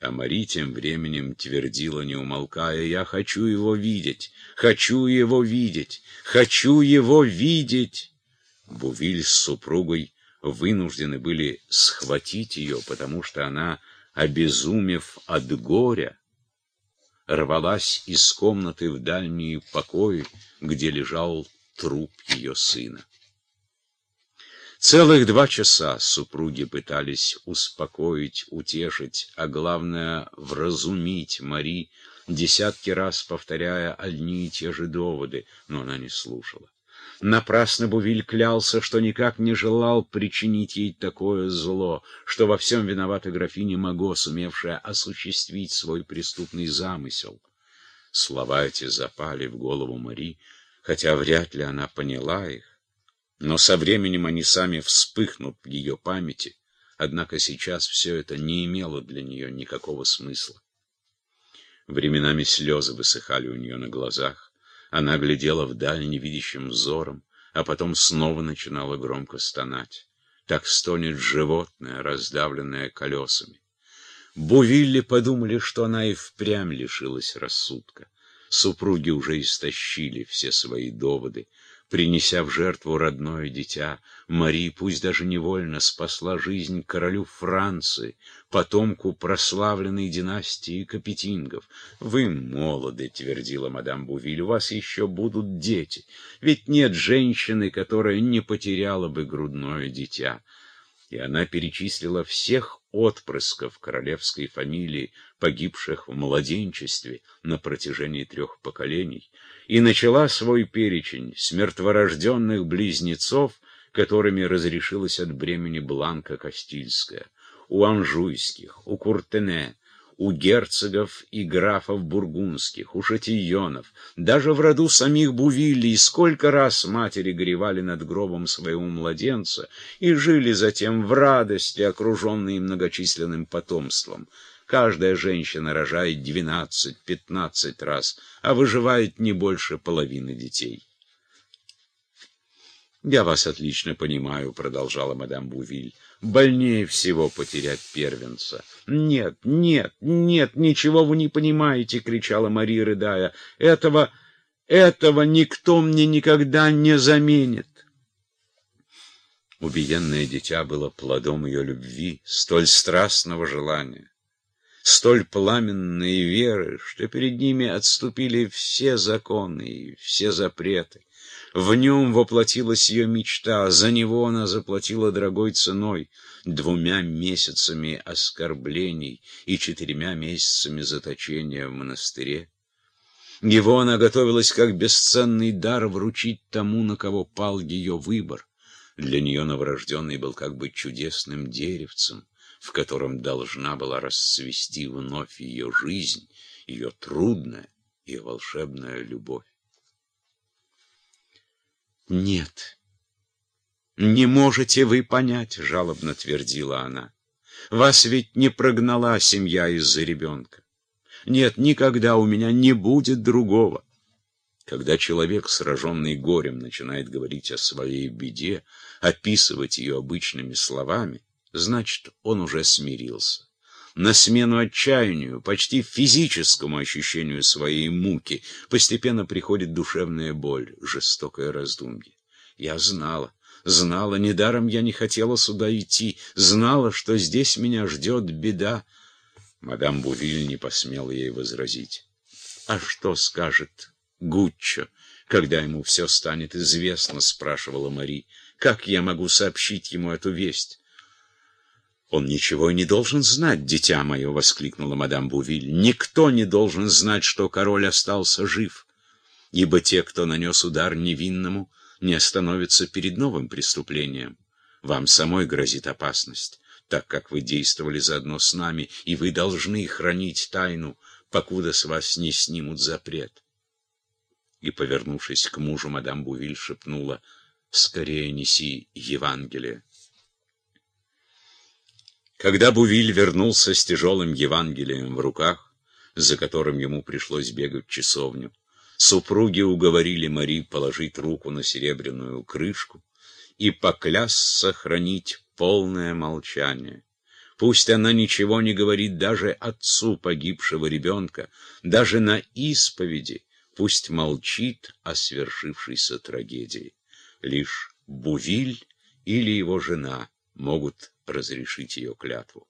А Мари тем временем твердила, не умолкая, «Я хочу его видеть, хочу его видеть, хочу его видеть!» Бувиль с супругой вынуждены были схватить ее, потому что она, обезумев от горя, рвалась из комнаты в дальние покои, где лежал труп ее сына. Целых два часа супруги пытались успокоить, утешить, а главное — вразумить Мари, десятки раз повторяя одни и те же доводы, но она не слушала. Напрасно Бувиль клялся, что никак не желал причинить ей такое зло, что во всем виновата графиня Маго, сумевшая осуществить свой преступный замысел. Слова эти запали в голову Мари, хотя вряд ли она поняла их. Но со временем они сами вспыхнут в ее памяти, однако сейчас все это не имело для нее никакого смысла. Временами слезы высыхали у нее на глазах, она глядела вдаль невидящим взором, а потом снова начинала громко стонать. Так стонет животное, раздавленное колесами. Бувилли подумали, что она и впрямь лишилась рассудка. Супруги уже истощили все свои доводы, Принеся в жертву родное дитя, Мари, пусть даже невольно, спасла жизнь королю Франции, потомку прославленной династии Капетингов. «Вы молоды», — твердила мадам Бувиль, — «у вас еще будут дети, ведь нет женщины, которая не потеряла бы грудное дитя» и она перечислила всех отпрысков королевской фамилии, погибших в младенчестве на протяжении трех поколений, и начала свой перечень с мертворожденных близнецов, которыми разрешилась от бремени Бланка Кастильская, у Анжуйских, у Куртене, у герцогов и графов бургундских, у шатийонов, даже в роду самих Бувилли, сколько раз матери горевали над гробом своего младенца и жили затем в радости, окруженные многочисленным потомством. Каждая женщина рожает двенадцать-пятнадцать раз, а выживает не больше половины детей. «Я вас отлично понимаю», — продолжала мадам Бувиль. «Больнее всего потерять первенца». «Нет, нет, нет, ничего вы не понимаете», — кричала Мария, рыдая. «Этого, этого никто мне никогда не заменит». Убиенное дитя было плодом ее любви, столь страстного желания, столь пламенной веры, что перед ними отступили все законы и все запреты. В нем воплотилась ее мечта, за него она заплатила дорогой ценой, двумя месяцами оскорблений и четырьмя месяцами заточения в монастыре. Его она готовилась как бесценный дар вручить тому, на кого пал ее выбор. Для нее новорожденный был как бы чудесным деревцем, в котором должна была расцвести вновь ее жизнь, ее трудная и волшебная любовь. «Нет, не можете вы понять», — жалобно твердила она. «Вас ведь не прогнала семья из-за ребенка. Нет, никогда у меня не будет другого». Когда человек, сраженный горем, начинает говорить о своей беде, описывать ее обычными словами, значит, он уже смирился. На смену отчаянию, почти физическому ощущению своей муки, постепенно приходит душевная боль, жестокое раздумье. Я знала, знала, недаром я не хотела сюда идти, знала, что здесь меня ждет беда. Мадам Бувиль не посмела ей возразить. А что скажет Гуччо, когда ему все станет известно, спрашивала Мари. Как я могу сообщить ему эту весть? «Он ничего и не должен знать, дитя мое!» — воскликнула мадам Бувиль. «Никто не должен знать, что король остался жив, ибо те, кто нанес удар невинному, не остановятся перед новым преступлением. Вам самой грозит опасность, так как вы действовали заодно с нами, и вы должны хранить тайну, покуда с вас не снимут запрет». И, повернувшись к мужу, мадам Бувиль шепнула, «Скорее неси Евангелие». Когда Бувиль вернулся с тяжелым Евангелием в руках, за которым ему пришлось бегать в часовню, супруги уговорили Мари положить руку на серебряную крышку и поклясться хранить полное молчание. Пусть она ничего не говорит даже отцу погибшего ребенка, даже на исповеди, пусть молчит о свершившейся трагедии. Лишь Бувиль или его жена могут разрешить ее клятву.